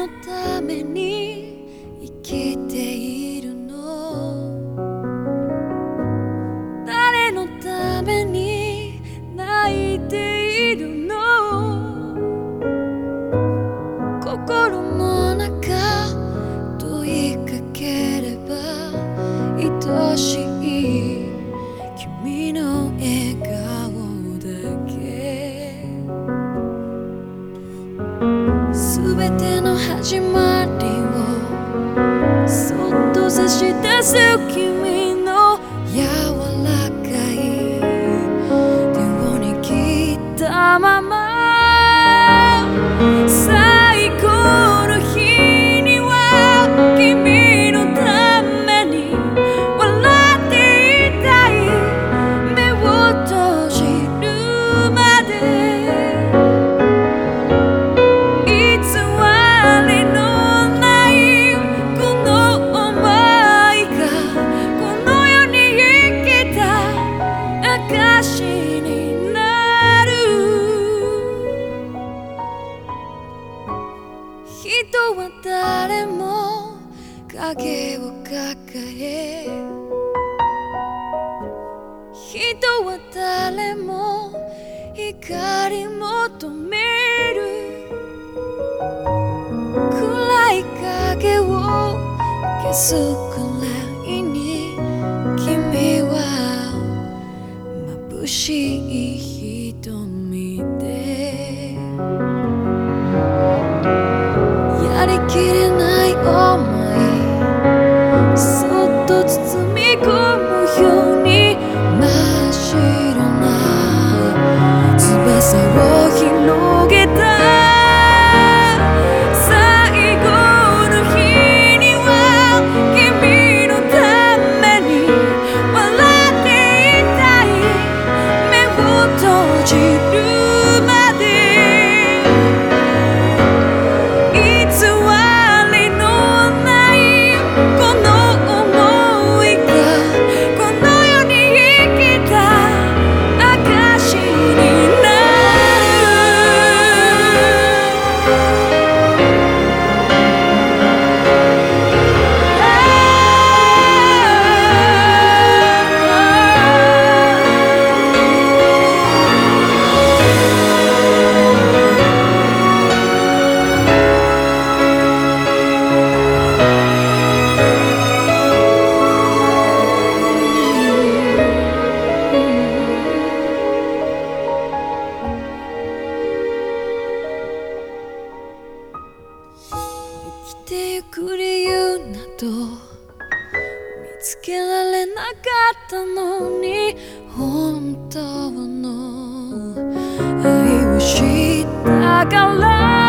のために始まりをそっと差し出す君影を抱え。人は誰も光も求める。暗い影を消すくらいに君は眩しい瞳で。と。見つけられなかったのに本当の愛を知ったから。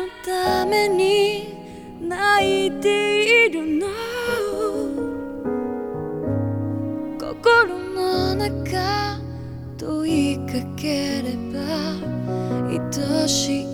のために泣いているの。心の中問いかければ愛しい